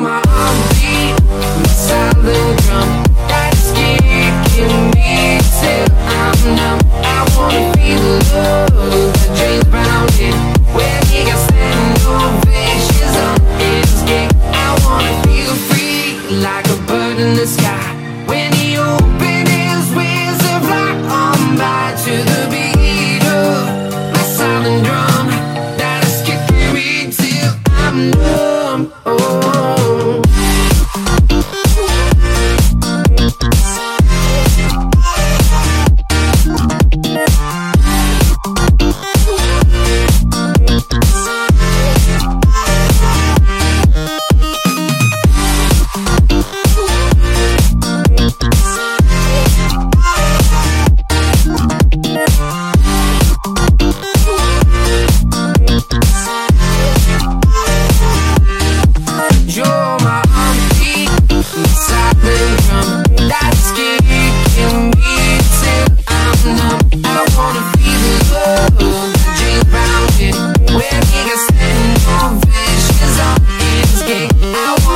my my silent drum that's me I'm numb. I wanna feel the love that dreams bound. now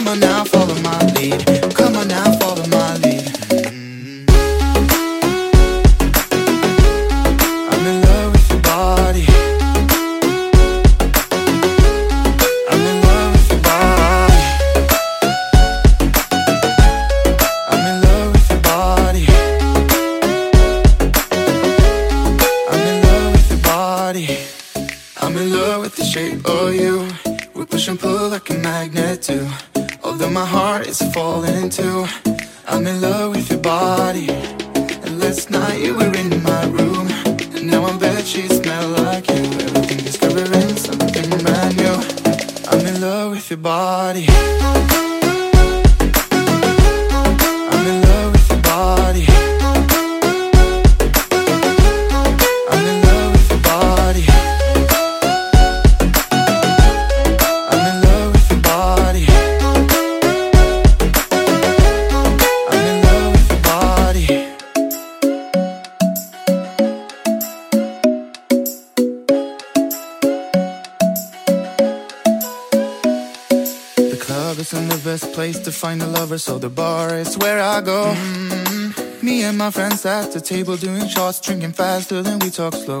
Come on now, follow my lead. Is falling too. I'm in love find a lover, so the bar is where I go. Mm, Me and my friends at the table doing shots, drinking faster than we talk slow.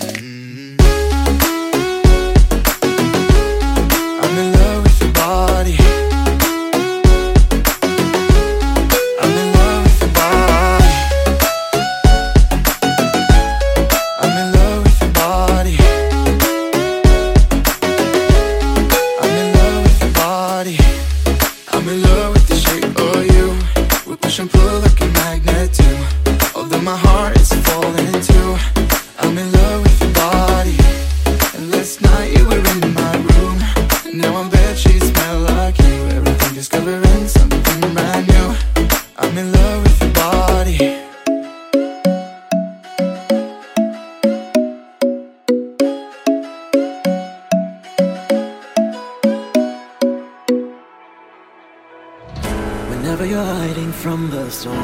Whenever you're hiding from the storm,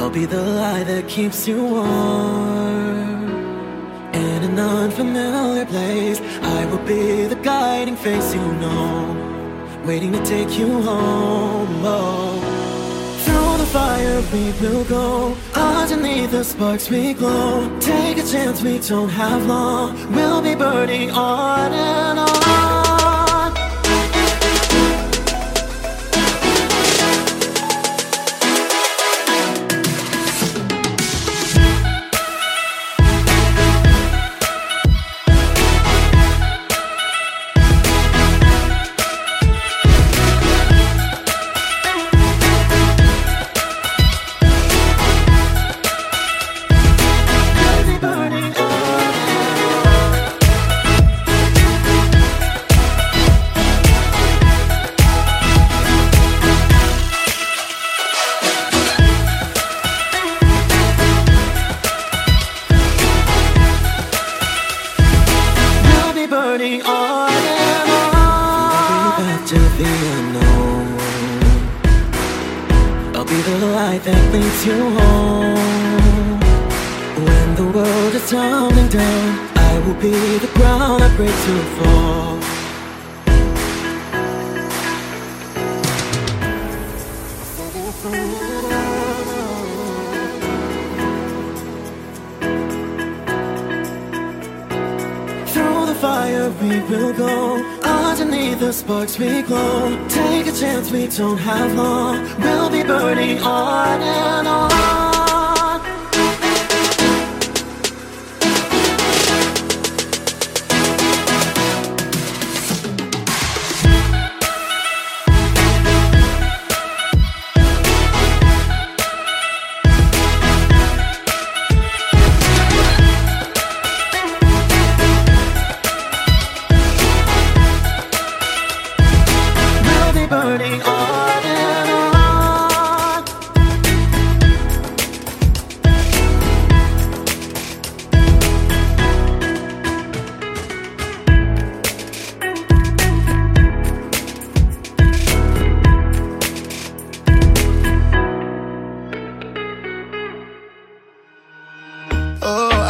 I'll be the light that keeps you warm. In an unfamiliar place, I will be the guiding face you know, waiting to take you home. Oh. Through the fire we will go, underneath the sparks we glow. Take a chance, we don't have long. We'll be burning on and on. We'll on and. We'll be back to the unknown. I'll be the light that leads you home. When the world is tumbling down, I will be the ground I pray to fall. We will go. Underneath the sparks we glow. Take a chance we don't have long We'll be burning on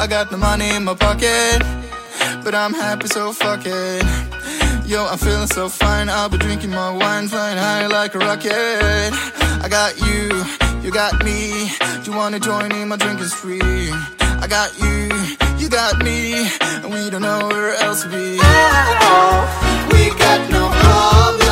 I got the money in my pocket, but I'm happy, so fuck it. Yo, I'm feeling so fine. I'll be drinking more wine, flying high like a rocket. I got you, you got me. Do you wanna join in my drinking spree? I got you, you got me, and we don't know where else to be. Oh, we got no problems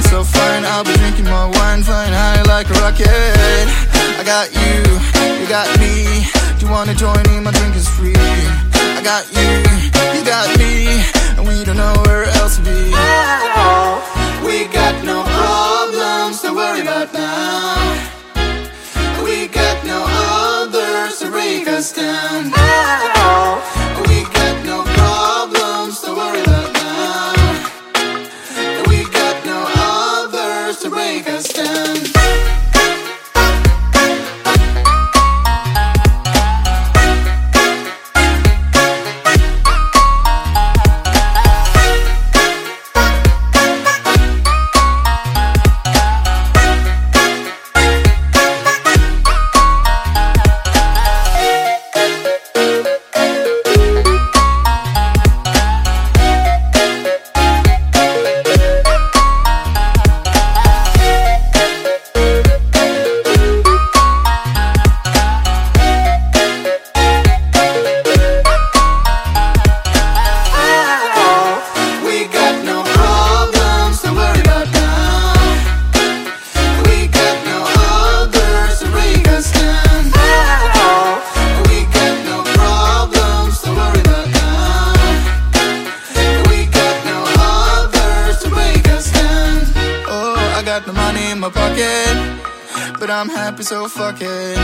feeling so fine. I'll be drinking my wine, flying high like a rocket. I got you, you got me. Do you wanna join in my drink is free I got you, you got me, and we don't know where else to be. Oh, we got no problems to worry about now. We got no others to break us down. Oh, so fuck it.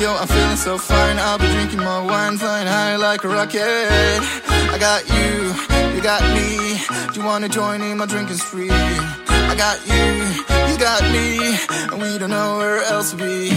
Yo, I'm feeling so fine. I'll be drinking more wine, flying high like a rocket. I got you, you got me. Do you wanna join in? My drink is free. I got you, you got me, and we don't know where else to be.